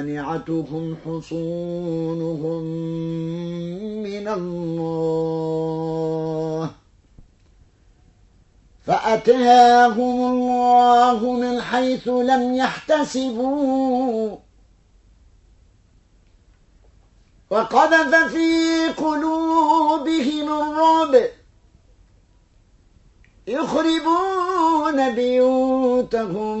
مانعتهم حصونهم من الله. فأتاهم الله من حيث لم يحتسبوا. وقذف في قلوبهم الرعب. يخربون بيوتهم.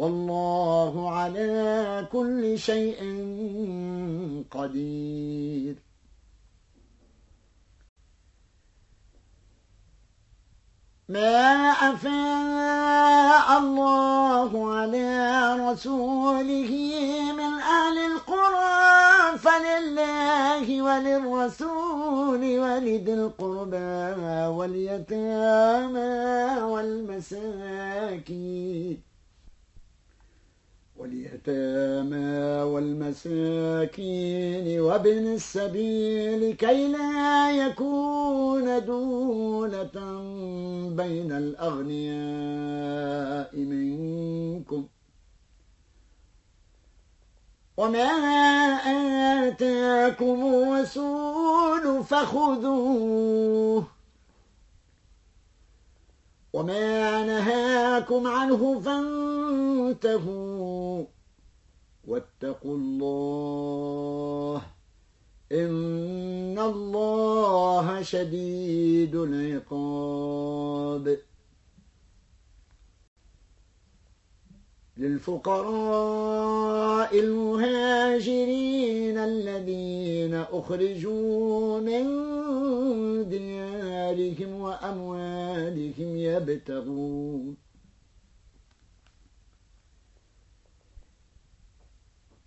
والله على كل شيء قدير. ما أفاء الله على رسوله من أهل القرى فلله وللرسول ولذي القربى واليتامى والمساكين. واليتامى والمساكين وابن السبيل كي لا يكون دولة بين الأغنياء منكم. وما آتاكم الرسول فخذوه. وما نهاكم عنه فانتهوا. واتقوا الله إن الله شديد العقاب. للفقراء المهاجرين الذين أخرجوا من ديارهم وأموالهم يبتغون.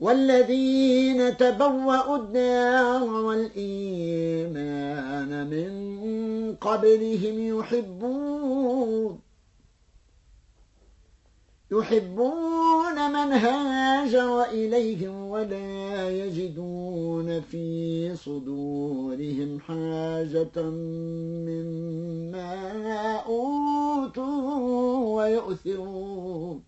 والذين تبوأوا الدار والإيمان من قبلهم يحبون يحبون من هاجر إليهم ولا يجدون في صدورهم حاجة مما أوتوا ويؤثرون.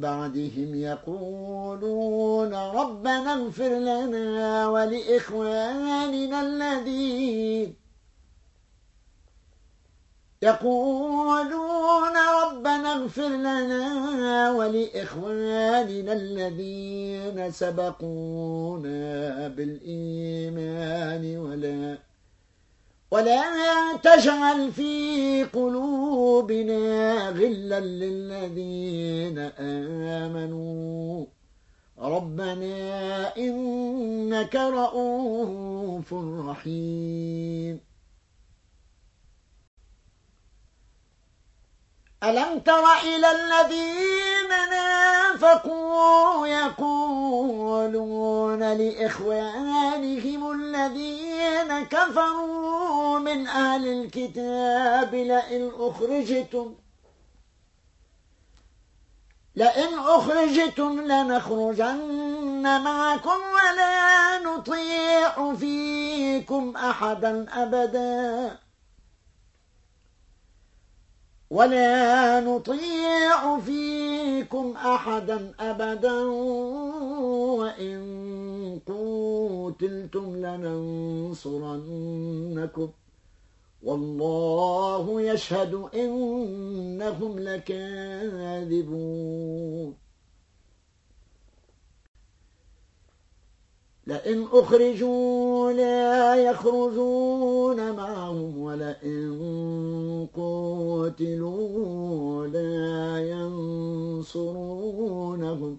بعدهم يقولون ربنا اغفر لنا ولإخواننا الذين يقولون ربنا اغفر لنا ولإخواننا الذين سبقونا بالإيمان ولا ولا تجعل في قلوبنا غلا للذين آمنوا. ربنا إنك رؤوف رحيم. ألم تر إلى الذين نافقوا يقولون لإخوانهم الذين كفروا من أهل الكتاب لئن أخرجتم لئن أخرجتم لنخرجن معكم ولا نطيع فيكم أحدا أبداً ولا نطيع فيكم أحدا أبدا وإن قوتلتم لننصرنكم والله يشهد إنهم لكاذبون لئن أخرجوا لا يخرجون معهم ولئن قتلوا لا ينصرونهم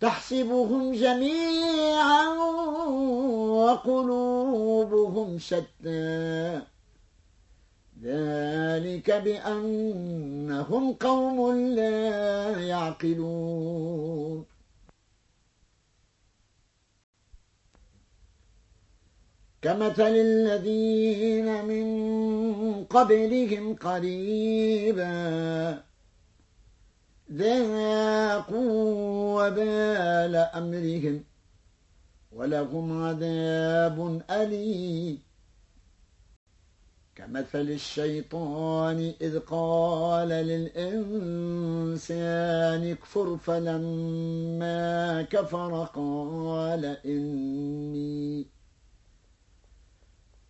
تحسبهم جميعا وقلوبهم شتى. ذلك بأنهم قوم لا يعقلون. كمثل الذين من قبلهم قريبا ذاقوا وبال أمرهم ولهم عذاب أليم. كمثل الشيطان إذ قال للإنسان اكفر فلما كفر قال إني